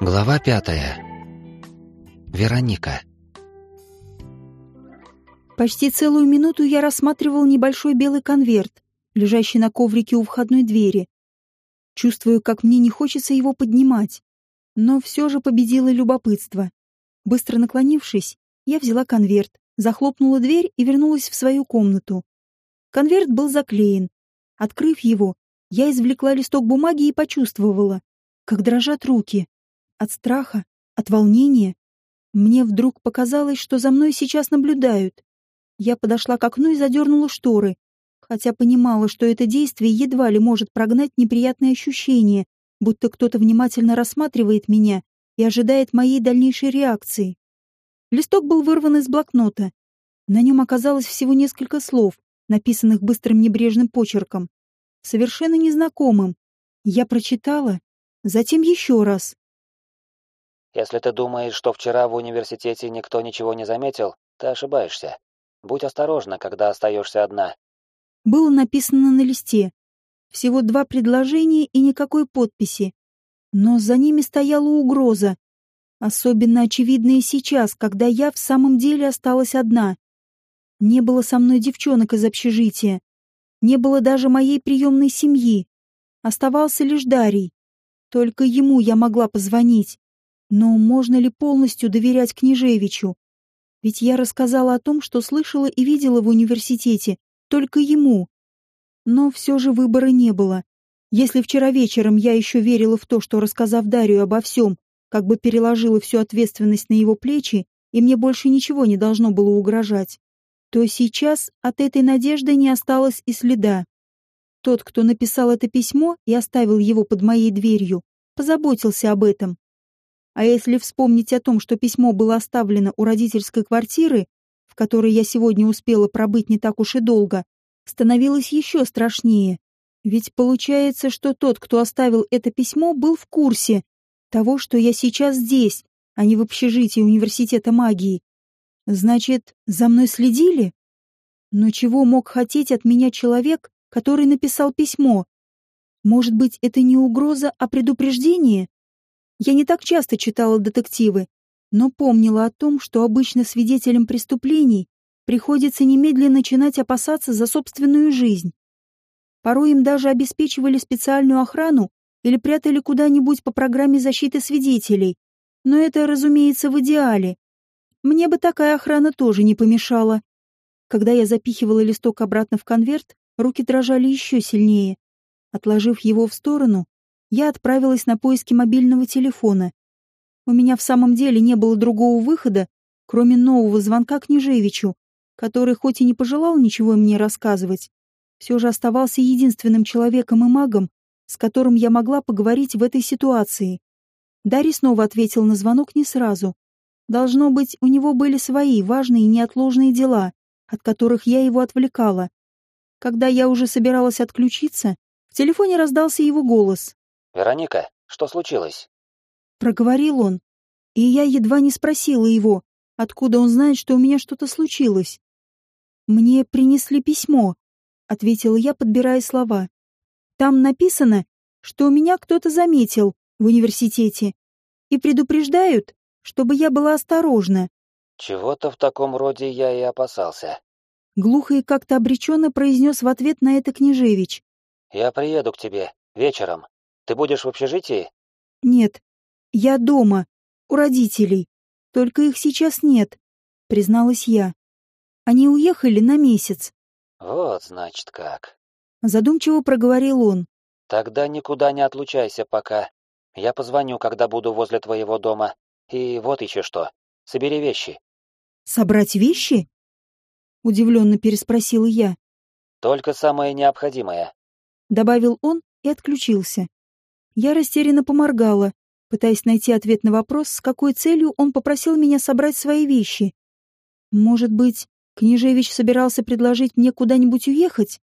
Глава пятая. Вероника. Почти целую минуту я рассматривал небольшой белый конверт, лежащий на коврике у входной двери. Чувствую, как мне не хочется его поднимать. Но все же победило любопытство. Быстро наклонившись, я взяла конверт, захлопнула дверь и вернулась в свою комнату. Конверт был заклеен. Открыв его, я извлекла листок бумаги и почувствовала, как дрожат руки. От страха, от волнения. Мне вдруг показалось, что за мной сейчас наблюдают. Я подошла к окну и задернула шторы, хотя понимала, что это действие едва ли может прогнать неприятные ощущения, будто кто-то внимательно рассматривает меня и ожидает моей дальнейшей реакции. Листок был вырван из блокнота. На нем оказалось всего несколько слов, написанных быстрым небрежным почерком. Совершенно незнакомым. Я прочитала, затем еще раз. Если ты думаешь, что вчера в университете никто ничего не заметил, ты ошибаешься. Будь осторожна, когда остаешься одна. Было написано на листе. Всего два предложения и никакой подписи. Но за ними стояла угроза. Особенно очевидная сейчас, когда я в самом деле осталась одна. Не было со мной девчонок из общежития. Не было даже моей приемной семьи. Оставался лишь Дарий. Только ему я могла позвонить. Но можно ли полностью доверять Княжевичу? Ведь я рассказала о том, что слышала и видела в университете, только ему. Но все же выбора не было. Если вчера вечером я еще верила в то, что, рассказав Дарью обо всем, как бы переложила всю ответственность на его плечи, и мне больше ничего не должно было угрожать, то сейчас от этой надежды не осталось и следа. Тот, кто написал это письмо и оставил его под моей дверью, позаботился об этом. А если вспомнить о том, что письмо было оставлено у родительской квартиры, в которой я сегодня успела пробыть не так уж и долго, становилось еще страшнее. Ведь получается, что тот, кто оставил это письмо, был в курсе того, что я сейчас здесь, а не в общежитии университета магии. Значит, за мной следили? Но чего мог хотеть от меня человек, который написал письмо? Может быть, это не угроза, а предупреждение? Я не так часто читала детективы, но помнила о том, что обычно свидетелям преступлений приходится немедленно начинать опасаться за собственную жизнь. Порой им даже обеспечивали специальную охрану или прятали куда-нибудь по программе защиты свидетелей. Но это, разумеется, в идеале. Мне бы такая охрана тоже не помешала. Когда я запихивала листок обратно в конверт, руки дрожали еще сильнее. Отложив его в сторону, я отправилась на поиски мобильного телефона. У меня в самом деле не было другого выхода, кроме нового звонка Княжевичу, который хоть и не пожелал ничего мне рассказывать, все же оставался единственным человеком и магом, с которым я могла поговорить в этой ситуации. Дарий снова ответил на звонок не сразу. Должно быть, у него были свои важные и неотложные дела, от которых я его отвлекала. Когда я уже собиралась отключиться, в телефоне раздался его голос. «Вероника, что случилось?» Проговорил он, и я едва не спросила его, откуда он знает, что у меня что-то случилось. «Мне принесли письмо», — ответила я, подбирая слова. «Там написано, что у меня кто-то заметил в университете и предупреждают, чтобы я была осторожна». «Чего-то в таком роде я и опасался». Глухо и как-то обреченно произнес в ответ на это Княжевич. «Я приеду к тебе вечером. Ты будешь в общежитии? Нет. Я дома, у родителей. Только их сейчас нет, призналась я. Они уехали на месяц. Вот, значит, как. Задумчиво проговорил он. Тогда никуда не отлучайся пока. Я позвоню, когда буду возле твоего дома. И вот еще что. Собери вещи. Собрать вещи? Удивленно переспросила я. Только самое необходимое. Добавил он и отключился. Я растерянно поморгала, пытаясь найти ответ на вопрос, с какой целью он попросил меня собрать свои вещи. Может быть, Княжевич собирался предложить мне куда-нибудь уехать?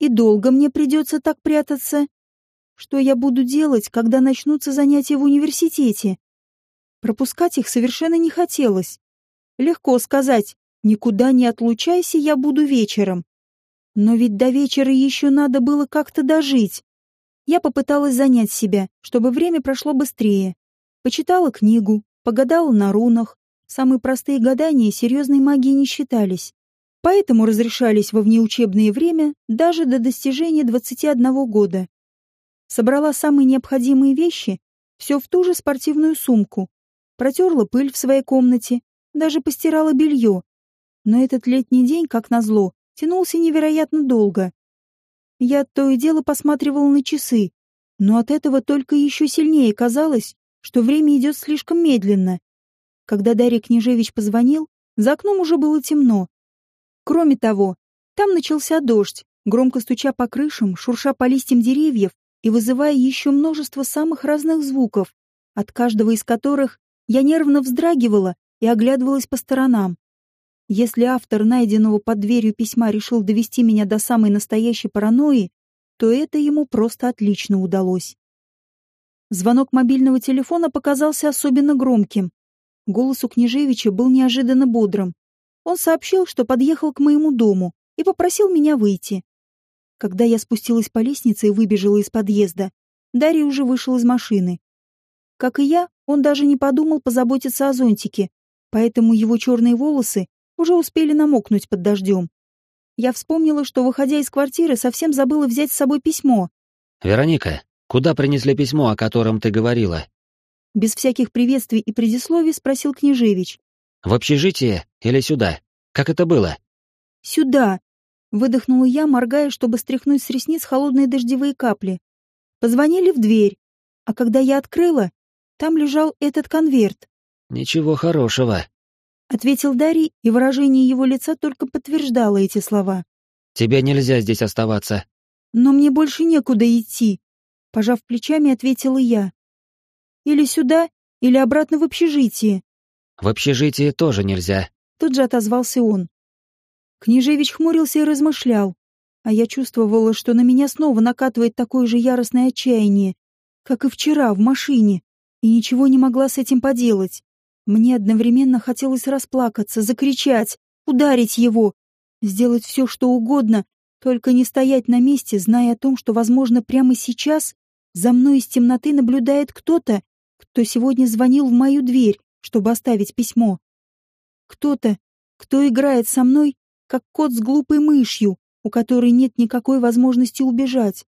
И долго мне придется так прятаться? Что я буду делать, когда начнутся занятия в университете? Пропускать их совершенно не хотелось. Легко сказать, никуда не отлучайся, я буду вечером. Но ведь до вечера еще надо было как-то дожить. Я попыталась занять себя, чтобы время прошло быстрее. Почитала книгу, погадала на рунах. Самые простые гадания серьезной магией не считались. Поэтому разрешались во внеучебное время даже до достижения 21 года. Собрала самые необходимые вещи, все в ту же спортивную сумку. Протерла пыль в своей комнате, даже постирала белье. Но этот летний день, как назло, тянулся невероятно долго. Я то и дело посматривала на часы, но от этого только еще сильнее казалось, что время идет слишком медленно. Когда Дарья Княжевич позвонил, за окном уже было темно. Кроме того, там начался дождь, громко стуча по крышам, шурша по листьям деревьев и вызывая еще множество самых разных звуков, от каждого из которых я нервно вздрагивала и оглядывалась по сторонам. Если автор найденного под дверью письма решил довести меня до самой настоящей паранойи, то это ему просто отлично удалось. Звонок мобильного телефона показался особенно громким. Голос у Княжевича был неожиданно бодрым. Он сообщил, что подъехал к моему дому и попросил меня выйти. Когда я спустилась по лестнице и выбежала из подъезда, Дарья уже вышел из машины. Как и я, он даже не подумал позаботиться о зонтике, поэтому его черные волосы уже успели намокнуть под дождем. Я вспомнила, что, выходя из квартиры, совсем забыла взять с собой письмо. «Вероника, куда принесли письмо, о котором ты говорила?» Без всяких приветствий и предисловий спросил Княжевич. «В общежитие или сюда? Как это было?» «Сюда!» — выдохнула я, моргая, чтобы стряхнуть с ресниц холодные дождевые капли. Позвонили в дверь, а когда я открыла, там лежал этот конверт. «Ничего хорошего», ответил Дарий, и выражение его лица только подтверждало эти слова. Тебе нельзя здесь оставаться. Но мне больше некуда идти, пожав плечами, ответила я. Или сюда, или обратно в общежитие. В общежитие тоже нельзя. Тут же отозвался он. Княжевич хмурился и размышлял, а я чувствовала, что на меня снова накатывает такое же яростное отчаяние, как и вчера в машине, и ничего не могла с этим поделать. Мне одновременно хотелось расплакаться, закричать, ударить его, сделать все, что угодно, только не стоять на месте, зная о том, что, возможно, прямо сейчас за мной из темноты наблюдает кто-то, кто сегодня звонил в мою дверь, чтобы оставить письмо. Кто-то, кто играет со мной, как кот с глупой мышью, у которой нет никакой возможности убежать.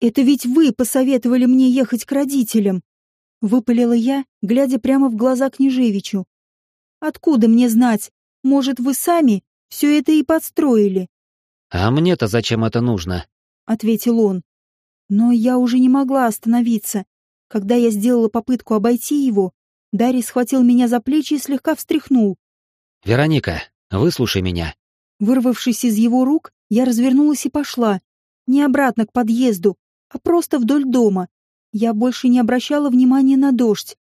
Это ведь вы посоветовали мне ехать к родителям. Выпалила я, глядя прямо в глаза Княжевичу. «Откуда мне знать? Может, вы сами все это и подстроили?» «А мне-то зачем это нужно?» — ответил он. Но я уже не могла остановиться. Когда я сделала попытку обойти его, Дарий схватил меня за плечи и слегка встряхнул. «Вероника, выслушай меня». Вырвавшись из его рук, я развернулась и пошла. Не обратно к подъезду, а просто вдоль дома. Я больше не обращала внимания на дождь.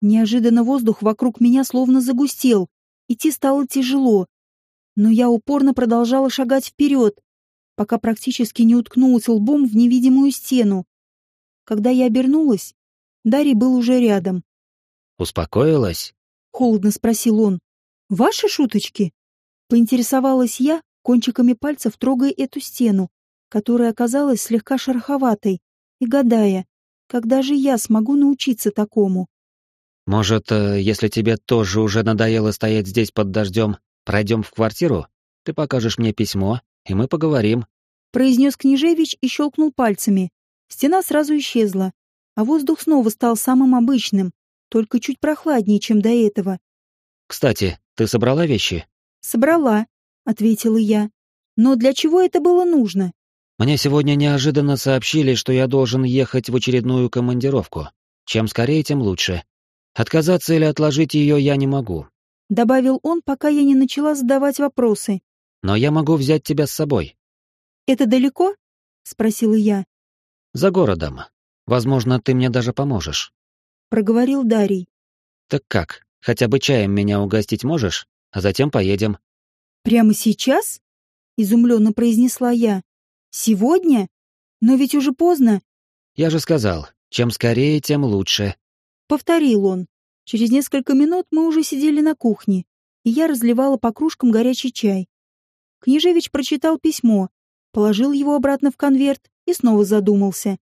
Неожиданно воздух вокруг меня словно загустел. Идти стало тяжело. Но я упорно продолжала шагать вперед, пока практически не уткнулась лбом в невидимую стену. Когда я обернулась, Дарий был уже рядом. «Успокоилась?» — холодно спросил он. «Ваши шуточки?» Поинтересовалась я, кончиками пальцев трогая эту стену, которая оказалась слегка шероховатой, и гадая, когда же я смогу научиться такому? Может, э, если тебе тоже уже надоело стоять здесь под дождем, пройдем в квартиру? Ты покажешь мне письмо, и мы поговорим. Произнес Княжевич и щелкнул пальцами. Стена сразу исчезла, а воздух снова стал самым обычным, только чуть прохладнее, чем до этого. Кстати, ты собрала вещи? Собрала, ответила я. Но для чего это было нужно? Мне сегодня неожиданно сообщили, что я должен ехать в очередную командировку. Чем скорее, тем лучше. Отказаться или отложить ее я не могу. Добавил он, пока я не начала задавать вопросы. Но я могу взять тебя с собой. Это далеко? Спросила я. За городом. Возможно, ты мне даже поможешь. Проговорил Дарий. Так как, хотя бы чаем меня угостить можешь, а затем поедем. Прямо сейчас? Изумленно произнесла я. Сегодня? Но ведь уже поздно. Я же сказал, чем скорее, тем лучше. Повторил он. Через несколько минут мы уже сидели на кухне, и я разливала по кружкам горячий чай. Княжевич прочитал письмо, положил его обратно в конверт и снова задумался.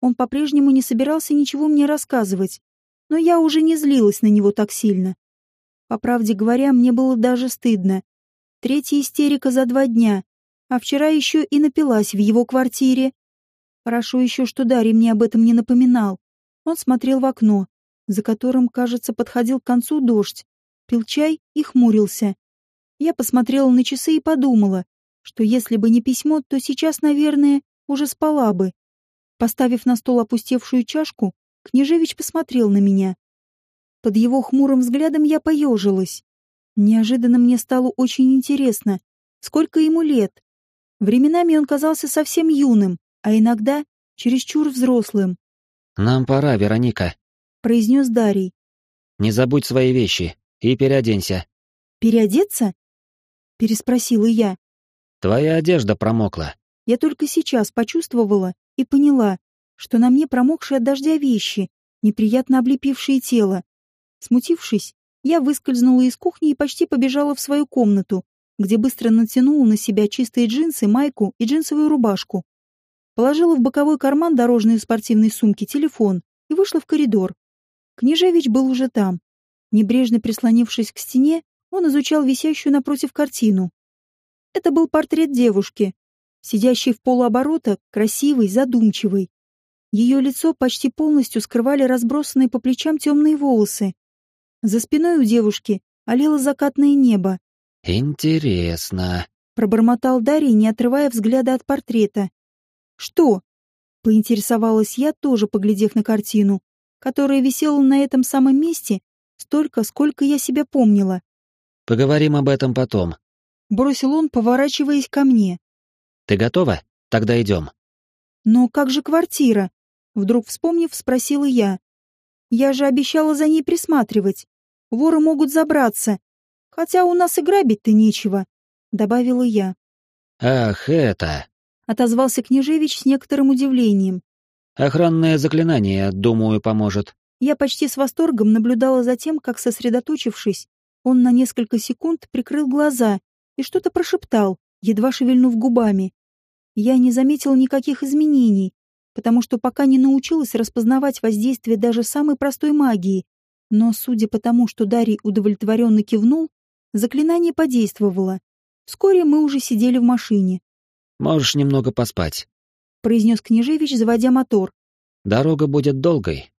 Он по-прежнему не собирался ничего мне рассказывать. но я уже не злилась на него так сильно. По правде говоря, мне было даже стыдно. Третья истерика за два дня, а вчера еще и напилась в его квартире. Хорошо еще, что Дарий мне об этом не напоминал. Он смотрел в окно, за которым, кажется, подходил к концу дождь, пил чай и хмурился. Я посмотрела на часы и подумала, что если бы не письмо, то сейчас, наверное, уже спала бы. Поставив на стол опустевшую чашку, Княжевич посмотрел на меня. Под его хмурым взглядом я поежилась. Неожиданно мне стало очень интересно, сколько ему лет. Временами он казался совсем юным, а иногда чересчур взрослым. «Нам пора, Вероника», — произнес Дарий. «Не забудь свои вещи и переоденься». «Переодеться?» — переспросила я. «Твоя одежда промокла». Я только сейчас почувствовала и поняла, что на мне промокшие от дождя вещи, неприятно облепившие тело. Смутившись, я выскользнула из кухни и почти побежала в свою комнату, где быстро натянула на себя чистые джинсы, майку и джинсовую рубашку. Положила в боковой карман дорожной спортивной сумки телефон и вышла в коридор. Княжевич был уже там. Небрежно прислонившись к стене, он изучал висящую напротив картину. Это был портрет девушки, сидящей в полуоборота, красивой, задумчивой. Ее лицо почти полностью скрывали разбросанные по плечам темные волосы. За спиной у девушки олело закатное небо. «Интересно», — пробормотал Дарий, не отрывая взгляда от портрета. «Что?» — поинтересовалась я, тоже поглядев на картину, которая висела на этом самом месте столько, сколько я себя помнила. «Поговорим об этом потом», — бросил он, поворачиваясь ко мне. «Ты готова? Тогда идем». «Но как же квартира?» Вдруг вспомнив, спросила я. Я же обещала за ней присматривать. Воры могут забраться. Хотя у нас и грабить-то нечего, добавила я. Ах, это... Отозвался княжевич с некоторым удивлением. Охранное заклинание, думаю, поможет. Я почти с восторгом наблюдала за тем, как, сосредоточившись, он на несколько секунд прикрыл глаза и что-то прошептал, едва шевельнув губами. Я не заметил никаких изменений, потому что пока не научилась распознавать воздействие даже самой простой магии. Но, судя по тому, что Дарий удовлетворенно кивнул, заклинание подействовало. Вскоре мы уже сидели в машине. «Можешь немного поспать», — произнес Княжевич, заводя мотор. «Дорога будет долгой,